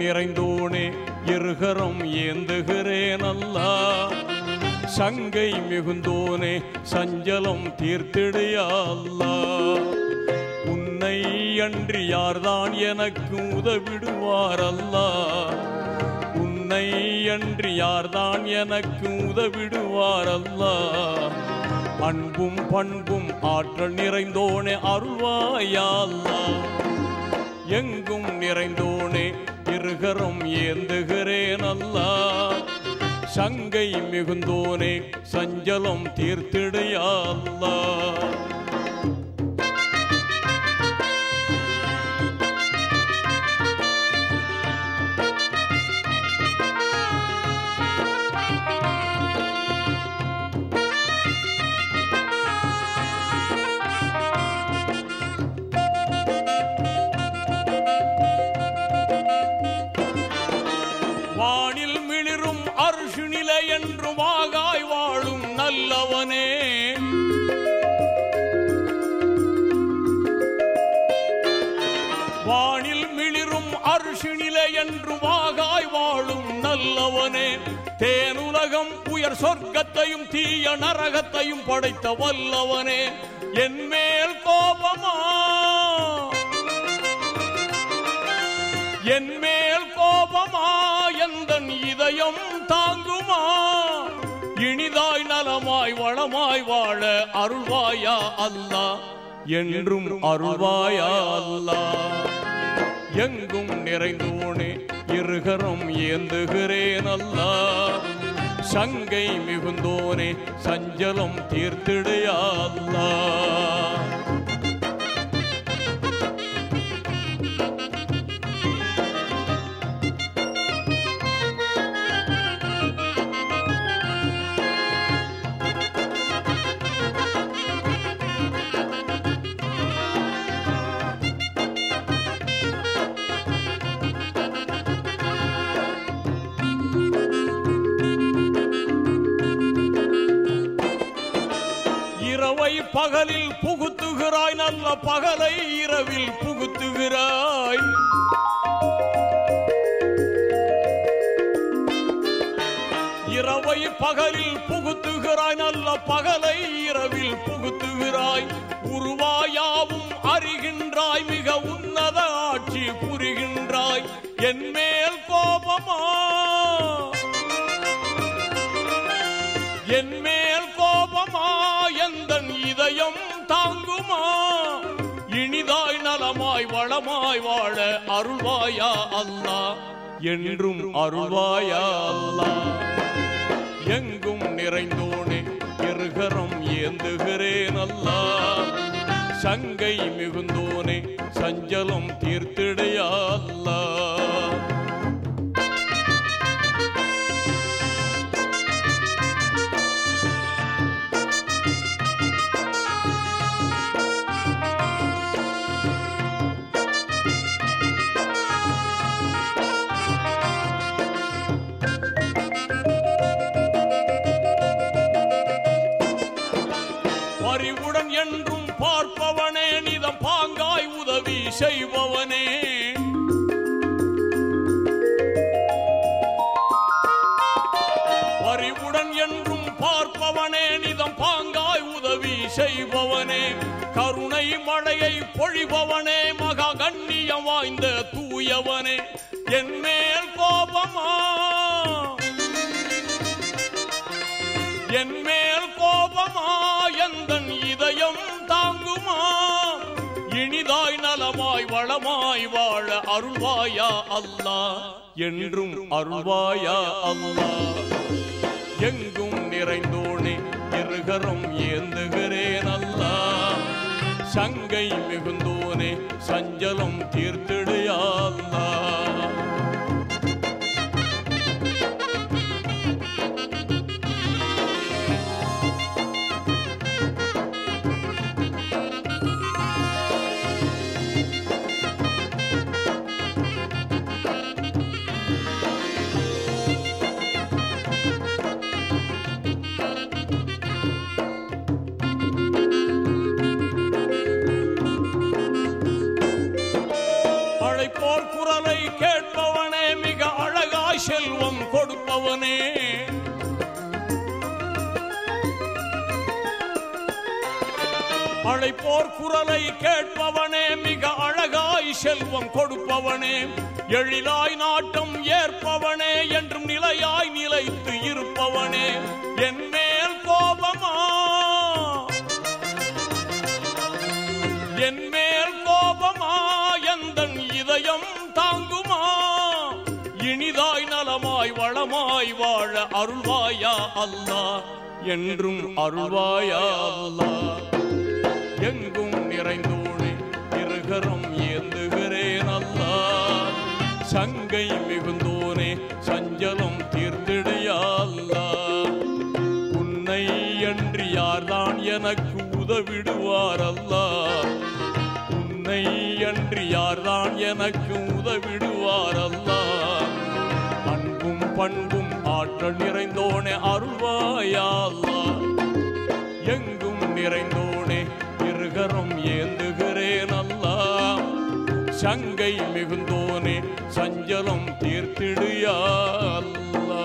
நிறைந்தோனே இருகரம் ஏந்துகிறேன் அல்லா சங்கை மிகுந்தோனே சஞ்சலம் தீர்த்திடையா அல்லா உன்னை அன்றி யார்தான் எனக்கு உதவிடுவார் அல்லா உன்னை அன்றி யார்தான் எனக்கு உதவிடுவார் அல்லா அன்பும் பண்பும் ஆற்றல் நிறைந்தோனே அருள்வாயல்லா. எங்கும் நிறைந்தோனே இருகரும் ஏந்துகிறேன் அல்லா. சங்கை மிகுந்தோனே சஞ்சலம் தீர்த்திடையல்லா நல்லவனே வானில் மிளிரும் அருஷு என்று வாகாய் வாழும் நல்லவனே. தேனுலகம் உயர் சொர்க்கத்தையும் தீய நரகத்தையும் படைத்த வல்லவனே. என் மேல் கோபமா? என் மேல் கோபமா? எந்தன் இதயம் தாங்குமா? நலமாய் வளமாய் வாழ அருள்வாயா அல்லா. என்றும் அருள்வாயா அல்லா. எங்கும் நிறைந்தோனே இருகரம் ஏந்துகிறேன் அல்லா. சங்கை மிகுந்தோனே சஞ்சலம் தீர்த்திடையா அல்லா. பகலை இரவில் புகுத்துகிறாய். இரவை பகலில் புகுத்துகிறாய் நல்ல பகலை இரவில் புகுத்துகிறாய். உருவாயாவும் அறிகின்றாய் மிக உன்னத ஆட்சி புரிகின்றாய். என் வளமாய் வாழ அருள்வாயா அல்லா. என்றும் அருள்வாயா அல்லா. எங்கும் நிறைந்தோனே இருகரம் ஏந்துகிறேன் அல்லா. சங்கை மிகுந்தோனே சஞ்சலம் தீர்த்திடையா அல்லா. பரிவுடன் என்றும் பார்ப்பவனே நிதம் பாங்காய் உதவி செய்பவனே. பரிவுடன் என்றும் பார்ப்பவனே நிதம் பாங்காய் உதவி செய்பவனே. கருணை மழையை பொழிபவனே மகா கண்ணியம் வாய்ந்த தூயவனே. என் மேல் கோபமா? என் மேல் கோபமா? எந்தன் இதயம் தாங்குமா? இனிதாய் நலமாய் வளமாய் வாழ அருள்வாயா அல்லா? என்றும் அருள்வாயா அல்லா? எங்கும் நிறைந்தோனே இருகரம் ஏந்துகிறேன் அல்லா. சங்கை மிகுந்தோனே சஞ்சலம் தீர்த்திடையா அல்லா. சொல்வதை கேட்பவனே மிக அழகாய் செல்வம் கொடுப்பவனே. அழைப்போர் குரலை கேட்பவனே மிக அழகாய் செல்வம் கொடுப்பவனே. எழிலாய் நாட்டம் ஏற்பவனே என்றும் நிலையாய் நிலைத்து இருப்பவனே. என்ன வளமாய் வாழ அருள்வாயா அல்லா. என்றும் அருள்வாயா அல்லா. எங்கும் நிறைந்தோடு இருகரம் ஏந்துகிறேன் அல்லா. சங்கை மிகுந்தோனே சஞ்சலம் தீர்த்திடையா அல்லா. உன்னை அன்றி யார்தான் எனக்கு உதவிடுவார் அல்லா. உன்னை அன்றி யார்தான் எனக்கு உதவிடுவார் அல்லா. பண்பும் ஆற்றல் நிறைந்தோனே அருள்வாயாலா. எங்கும் நிறைந்தோனே இருகரம் ஏந்துகிறேன் அல்லா சங்கை மிகுந்தோனே சஞ்சலம் தீர்த்திடுயா அல்லா